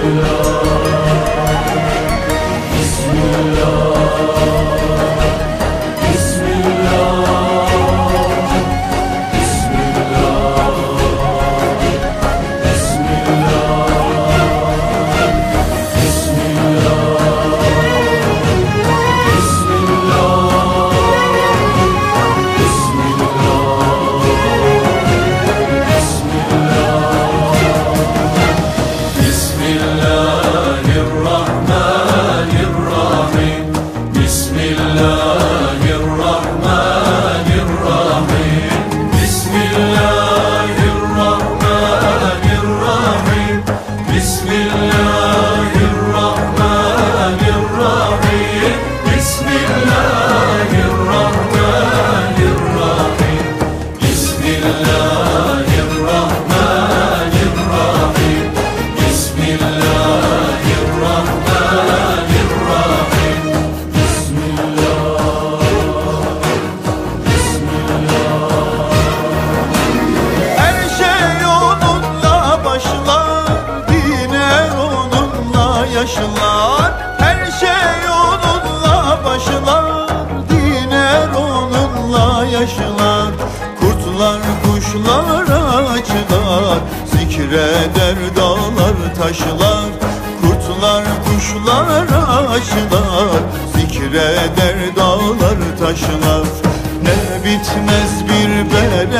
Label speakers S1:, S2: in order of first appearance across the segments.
S1: glory. Zikreder dağlar taşlar Kurtlar kuşlar açlar Zikreder dağlar taşlar. Ne bitmez bir bereket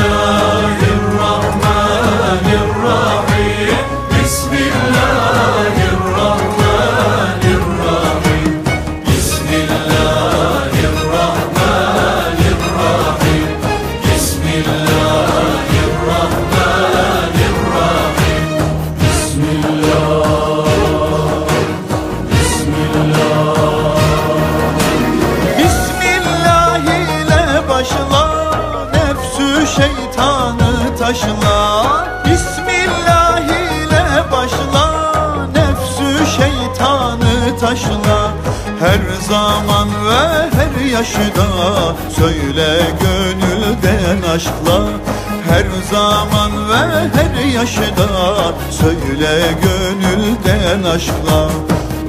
S1: şeytanı taşla Bismillah ile başla. Nefsü şeytanı taşla Her zaman ve her yaşta Söyle gönülden aşkla. Her zaman ve her yaşta Söyle gönülden aşkla.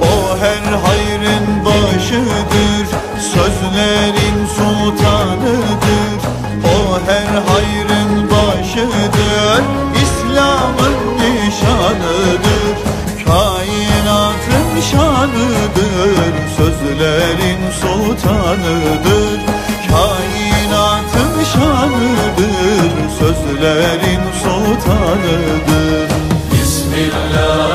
S1: O her hayrın başıdır Sözlerin sultanıdır. O her Sözlerin sultanıdır Kainatın şanıdır Sözlerin sultanıdır.
S2: Bismillah